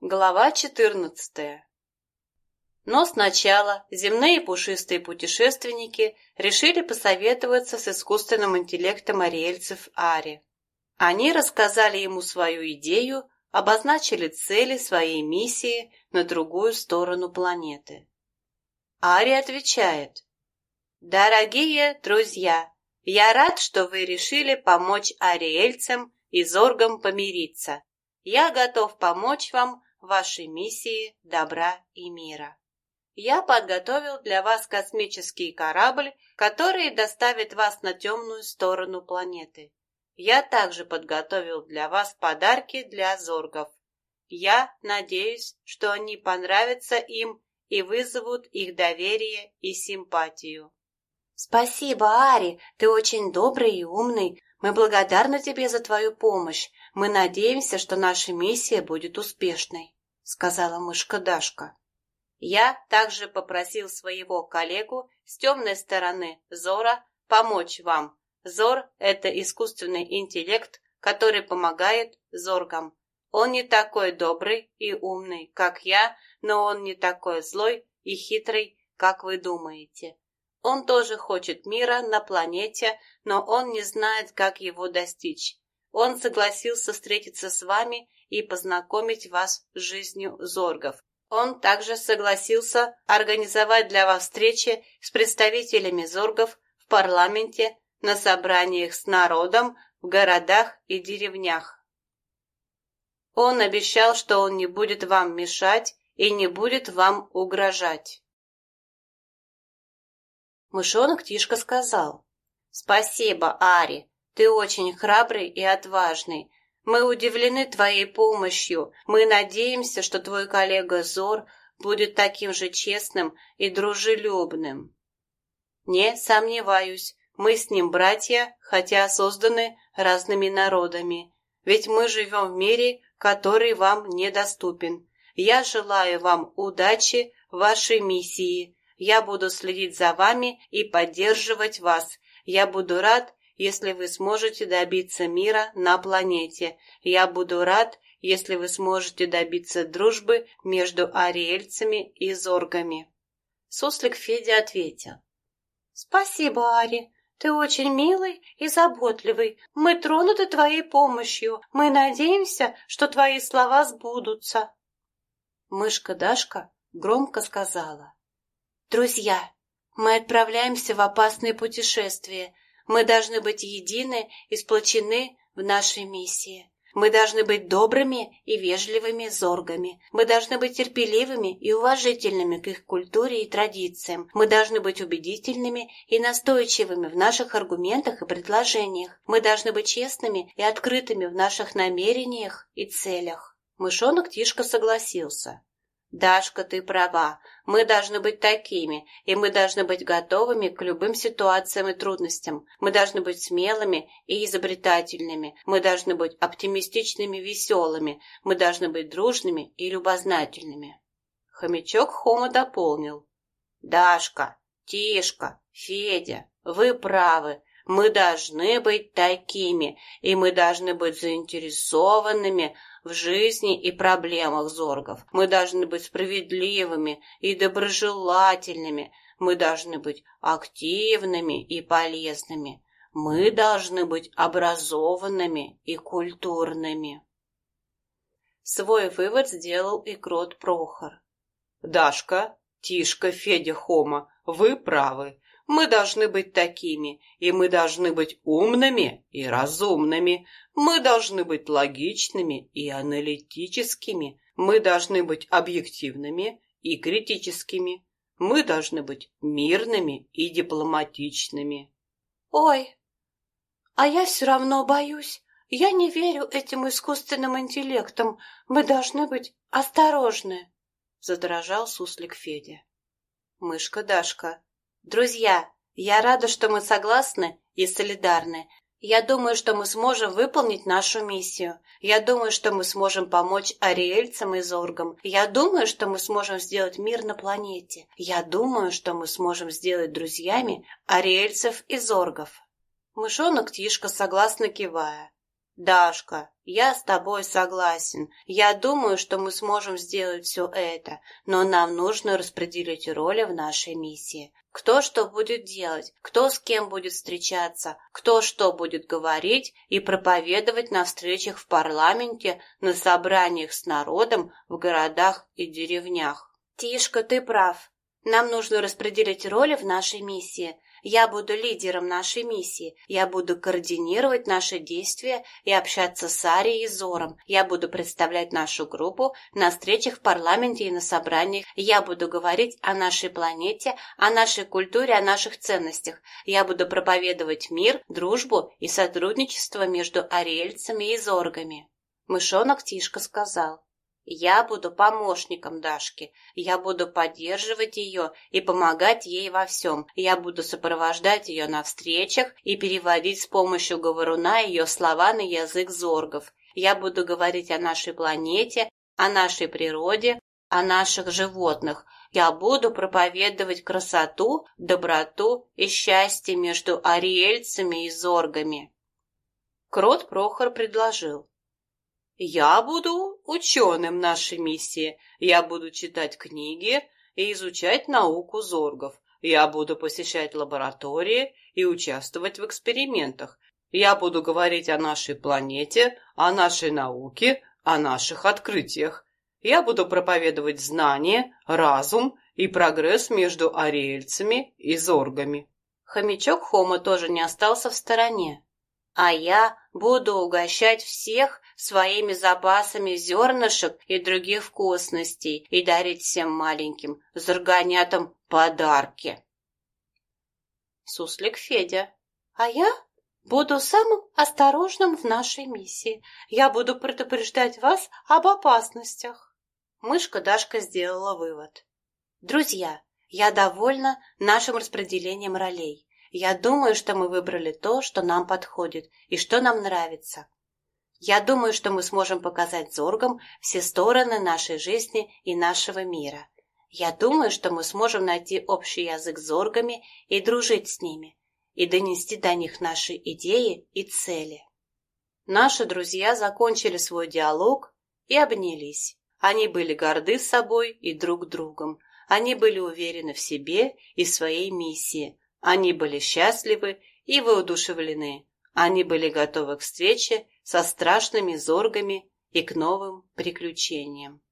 Глава 14 Но сначала земные пушистые путешественники решили посоветоваться с искусственным интеллектом ариэльцев Ари. Они рассказали ему свою идею, обозначили цели своей миссии на другую сторону планеты. Ари отвечает. «Дорогие друзья, я рад, что вы решили помочь ариэльцам и зоргам помириться. Я готов помочь вам вашей миссии добра и мира. Я подготовил для вас космический корабль, который доставит вас на темную сторону планеты. Я также подготовил для вас подарки для зоргов. Я надеюсь, что они понравятся им и вызовут их доверие и симпатию. Спасибо, Ари, ты очень добрый и умный. Мы благодарны тебе за твою помощь. Мы надеемся, что наша миссия будет успешной, сказала мышка Дашка. Я также попросил своего коллегу с темной стороны Зора помочь вам. Зор – это искусственный интеллект, который помогает зоргам. Он не такой добрый и умный, как я, но он не такой злой и хитрый, как вы думаете. Он тоже хочет мира на планете, но он не знает, как его достичь. Он согласился встретиться с вами и познакомить вас с жизнью зоргов. Он также согласился организовать для вас встречи с представителями зоргов в парламенте, на собраниях с народом, в городах и деревнях. Он обещал, что он не будет вам мешать и не будет вам угрожать. Мышонок Тишка сказал. «Спасибо, Ари. Ты очень храбрый и отважный. Мы удивлены твоей помощью. Мы надеемся, что твой коллега Зор будет таким же честным и дружелюбным». «Не сомневаюсь. Мы с ним братья, хотя созданы разными народами. Ведь мы живем в мире, который вам недоступен. Я желаю вам удачи в вашей миссии» Я буду следить за вами и поддерживать вас. Я буду рад, если вы сможете добиться мира на планете. Я буду рад, если вы сможете добиться дружбы между ариэльцами и зоргами. Суслик Федя ответил. Спасибо, Ари. Ты очень милый и заботливый. Мы тронуты твоей помощью. Мы надеемся, что твои слова сбудутся. Мышка Дашка громко сказала. Друзья, мы отправляемся в опасное путешествие. Мы должны быть едины и сплочены в нашей миссии. Мы должны быть добрыми и вежливыми зоргами. Мы должны быть терпеливыми и уважительными к их культуре и традициям. Мы должны быть убедительными и настойчивыми в наших аргументах и предложениях. Мы должны быть честными и открытыми в наших намерениях и целях. Мышонок Тишка согласился. «Дашка, ты права. Мы должны быть такими, и мы должны быть готовыми к любым ситуациям и трудностям. Мы должны быть смелыми и изобретательными. Мы должны быть оптимистичными и веселыми. Мы должны быть дружными и любознательными». Хомячок Хома дополнил. «Дашка, Тишка, Федя, вы правы. Мы должны быть такими, и мы должны быть заинтересованными в жизни и проблемах зоргов. Мы должны быть справедливыми и доброжелательными. Мы должны быть активными и полезными. Мы должны быть образованными и культурными. Свой вывод сделал и крот Прохор. «Дашка, Тишка, Федя, Хома, вы правы. Мы должны быть такими, и мы должны быть умными и разумными. Мы должны быть логичными и аналитическими. Мы должны быть объективными и критическими. Мы должны быть мирными и дипломатичными. Ой, а я все равно боюсь. Я не верю этим искусственным интеллектам. Мы должны быть осторожны, задрожал суслик Федя. Мышка Дашка Друзья, я рада, что мы согласны и солидарны. Я думаю, что мы сможем выполнить нашу миссию. Я думаю, что мы сможем помочь ариэльцам и зоргам. Я думаю, что мы сможем сделать мир на планете. Я думаю, что мы сможем сделать друзьями ариэльцев и зоргов. Мышонок Тишка согласно кивая. Дашка, я с тобой согласен. Я думаю, что мы сможем сделать все это, но нам нужно распределить роли в нашей миссии. Кто что будет делать, кто с кем будет встречаться, кто что будет говорить и проповедовать на встречах в парламенте, на собраниях с народом в городах и деревнях. Тишка, ты прав. Нам нужно распределить роли в нашей миссии. Я буду лидером нашей миссии. Я буду координировать наши действия и общаться с Арией и Зором. Я буду представлять нашу группу на встречах в парламенте и на собраниях. Я буду говорить о нашей планете, о нашей культуре, о наших ценностях. Я буду проповедовать мир, дружбу и сотрудничество между ариэльцами и зоргами. Мышонок Тишка сказал. Я буду помощником Дашки. Я буду поддерживать ее и помогать ей во всем. Я буду сопровождать ее на встречах и переводить с помощью говоруна ее слова на язык зоргов. Я буду говорить о нашей планете, о нашей природе, о наших животных. Я буду проповедовать красоту, доброту и счастье между ариэльцами и зоргами. Крот Прохор предложил. Я буду ученым нашей миссии. Я буду читать книги и изучать науку зоргов. Я буду посещать лаборатории и участвовать в экспериментах. Я буду говорить о нашей планете, о нашей науке, о наших открытиях. Я буду проповедовать знания, разум и прогресс между ариэльцами и зоргами. Хомячок Хома тоже не остался в стороне а я буду угощать всех своими запасами зернышек и других вкусностей и дарить всем маленьким зарганятам подарки. Суслик Федя. А я буду самым осторожным в нашей миссии. Я буду предупреждать вас об опасностях. Мышка Дашка сделала вывод. Друзья, я довольна нашим распределением ролей. Я думаю, что мы выбрали то, что нам подходит и что нам нравится. Я думаю, что мы сможем показать зоргам все стороны нашей жизни и нашего мира. Я думаю, что мы сможем найти общий язык с зоргами и дружить с ними, и донести до них наши идеи и цели. Наши друзья закончили свой диалог и обнялись. Они были горды собой и друг другом. Они были уверены в себе и своей миссии, они были счастливы и воодушевлены. Они были готовы к встрече со страшными зоргами и к новым приключениям.